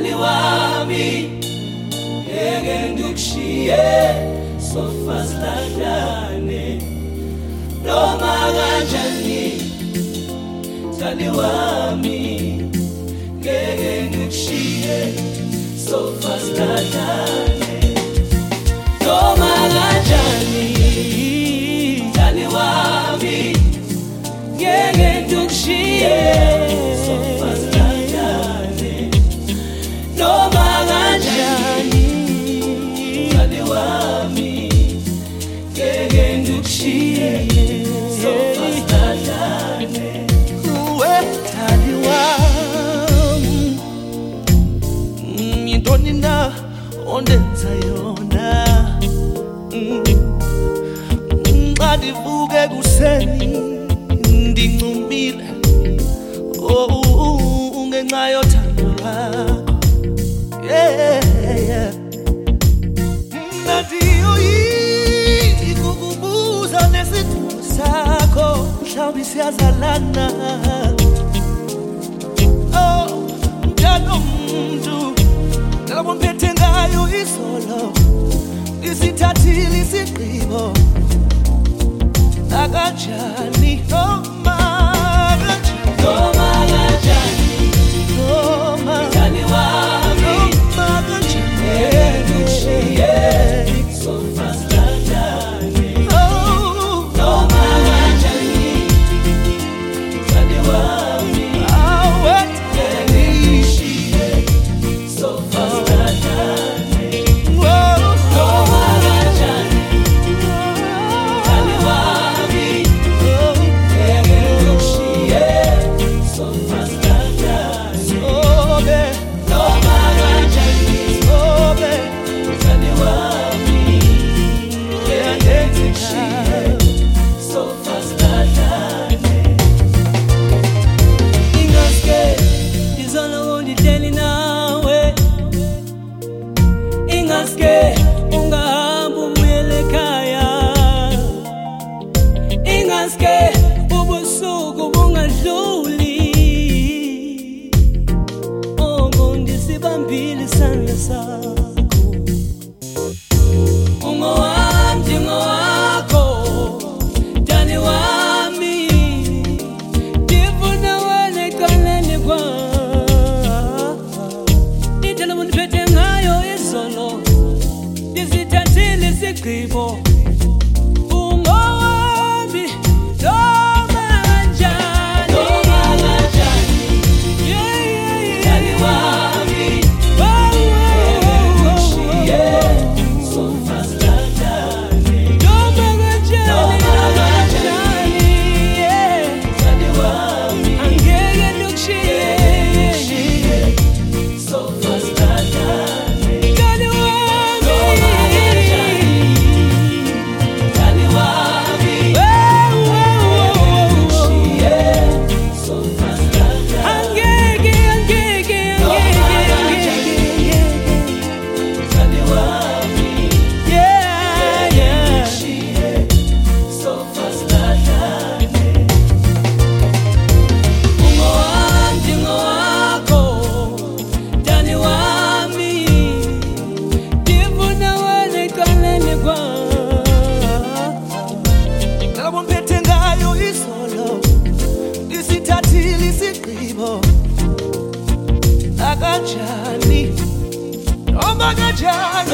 mugani wami ngeke sofas sofa silahlane. Noma kanjani mthandi wami ngeke ndikushiye sofa silahlane. ngiqonde nzayona xa ndivuke kuseni ndincumile oh, oh, oh, ngenxa yothando lwakho mna kukubuza nesidumbu sakho. Mhlawumbi siyazalana. thathile sidlibo akatshala ngihleli nawe. Ingaske pomagać jak